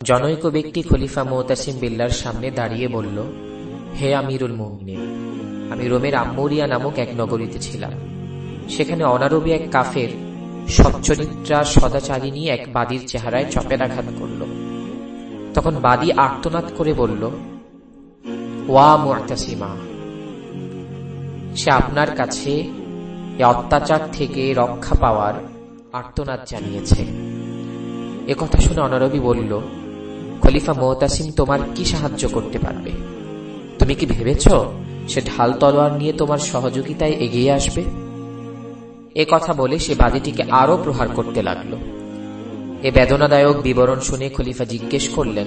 জনৈক ব্যক্তি খলিফা মোহতাসিম বিল্লার সামনে দাঁড়িয়ে বলল, হে আমিরুল মুমিনিন, আমি রোমের আম্মরিয়া নামক এক নগরীতে ছিলাম। সেখানে অনারবী এক কাফের সচ্চরিত্রা সদাচারিণী এক বাদীর চেহারায় চপের আঘাত করল। তখন বাদী আর্তনাদ করে বলল, ওয়া মুআতাসিমা সে আপনার কাছে অত্যাচার থেকে রক্ষা পাওয়ার আর্তনাদ জানিয়েছে। একথা শুনে অনারবী বলল খলিফা মোহতাসিম তোমার কি সাহায্য করতে পারবে? তুমি কি ভেবেছ সে ঢাল তলোয়ার নিয়ে তোমার সহযোগিতায় এগিয়ে আসবে? এ কথা বলে সে বাদিটিকে আরও প্রহার করতে লাগল। এ বেদনাদায়ক বিবরণ শুনে খলিফা জিজ্ঞেস করলেন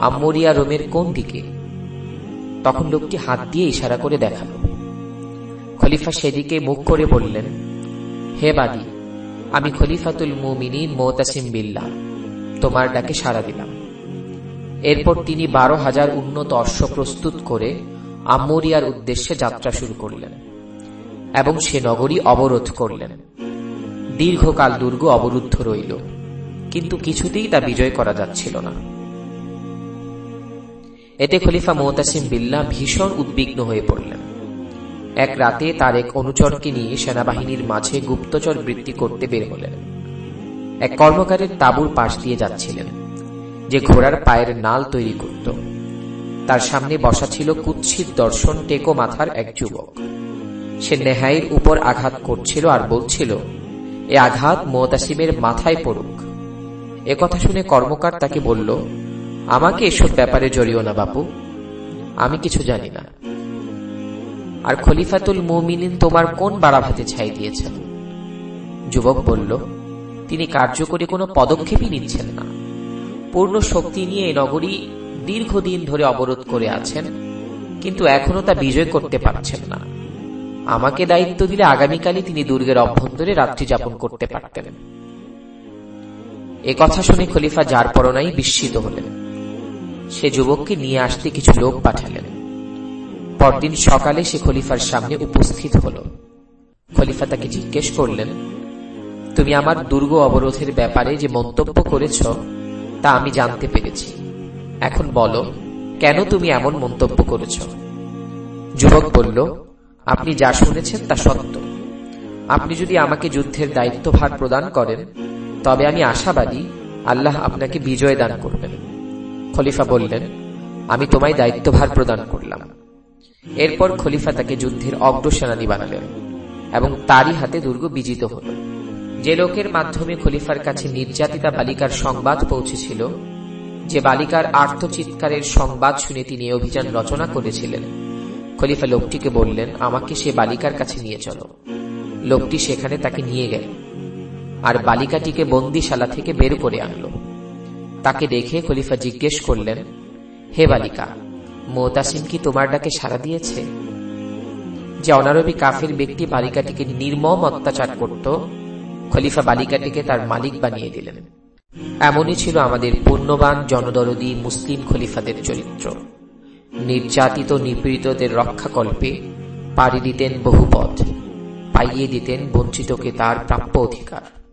আম্মরিয়া রোমের কোন দিকে? তখন লোকটি হাত দিয়ে ইশারা করে দেখাল। খলিফা সেদিকে মুখ করে বললেন, হে বাদী, আমি খলিফাতুল মুমিনিন মোতাসিম বিল্লা তোমার ডাকে সাড়া দিলাম। এরপর তিনি বারো হাজার উন্নত অশ্ব প্রস্তুত করে আম্মরিয়ার উদ্দেশ্যে যাত্রা শুরু করলেন এবং সে নগরী অবরোধ করলেন। দীর্ঘকাল দুর্গ অবরুদ্ধ রইল, কিন্তু কিছুতেই তা বিজয় করা যাচ্ছিল না। এতে খলিফা মোহতাসিম বিল্লা ভীষণ উদ্বিগ্ন হয়ে পড়লেন। এক রাতে তার এক অনুচরকে নিয়ে সেনাবাহিনীর মাঝে গুপ্তচর বৃত্তি করতে বের হলেন। এক কর্মকারের তাঁবুর পাশ দিয়ে যাচ্ছিলেন। যে ঘোড়ার পায়ের নাল তৈরি করত। তার সামনে বসা ছিল কুৎসিত দর্শন টেকো মাথার এক যুবক। সে নেহাইয়ের উপর আঘাত করছিল আর বলছিল, এ আঘাত মোতাসিমের মাথায় পড়ুক। এ কথা শুনে কর্মকার তাকে বলল, আমাকে এসব ব্যাপারে জড়িও না বাপু, আমি কিছু জানি না। আর খলিফাতুল মুমিনিন তোমার কোন বাড়াভাতে ছাই দিয়েছেন? যুবক বলল, তিনি কার্যকরী কোনো পদক্ষেপই নিচ্ছেন না। পূর্ণ শক্তি নিয়ে এই নগরী দীর্ঘদিন ধরে অবরোধ করে আছেন, কিন্তু এখনও তা বিজয় করতে পারছেন না। আমাকে দায়িত্ব দিলে আগামীকালই তিনি দুর্গের অভ্যন্তরে রাত্রি যাপন করতে পারতেন। এ কথা শুনে খলিফা যার পরনাই বিস্মিত হলেন। সে যুবককে নিয়ে আসতে কিছু লোক পাঠালেন। পরদিন সকালে সে খলিফার সামনে উপস্থিত হল। খলিফা তাকে জিজ্ঞেস করলেন, তুমি আমার দুর্গ অবরোধের ব্যাপারে যে মন্তব্য করেছ তা আমি জানতে পেরেছি। এখন বলো, কেন তুমি এমন মন্তব্য করেছ? যুবক বলল, আপনি যা শুনেছেন তা সত্য। আপনি যদি আমাকে যুদ্ধের দায়িত্বভার প্রদান করেন, তবে আমি আশাবাদী আল্লাহ আপনাকে বিজয় দান করবেন। খলিফা বললেন, আমি তোমায় দায়িত্বভার প্রদান করলাম। এরপর খলিফা তাকে যুদ্ধের অগ্রসেনানী বানালেন এবং তারই হাতে দুর্গ বিজিত হল। যে লোকের মাধ্যমে খলিফার কাছে নির্যাতিতা বালিকার সংবাদ পৌঁছেছিল, যে বালিকার আর্থচিৎকারের সংবাদ শুনে তিনি অভিযান রচনা করেছিলেন, খলিফা লোকটিকে বললেন, আমাকে সে বালিকার কাছে নিয়ে চলো। লোকটি সেখানে তাকে নিয়ে গেল, আর বালিকাটিকে বন্দিশালা থেকে বের করে আনলো। তাকে দেখে খলিফা জিজ্ঞেস করলেন, হে বালিকা, মোতাসিম কি তোমার ডাকে সাড়া দিয়েছে? যে অনারবী কাফের ব্যক্তি বালিকাটিকে নির্মম অত্যাচার করত খলিফা বালিকাটিকে তার মালিক বানিয়ে দিলেন। এমনই ছিল আমাদের পূর্ণবান জনদরদী মুসলিম খলিফাদের চরিত্র। নির্যাতিত নিপীড়িতদের রক্ষাকল্পে পাড়ি দিতেন বহু পথ, পাইয়ে দিতেন বঞ্চিতকে তার প্রাপ্য অধিকার।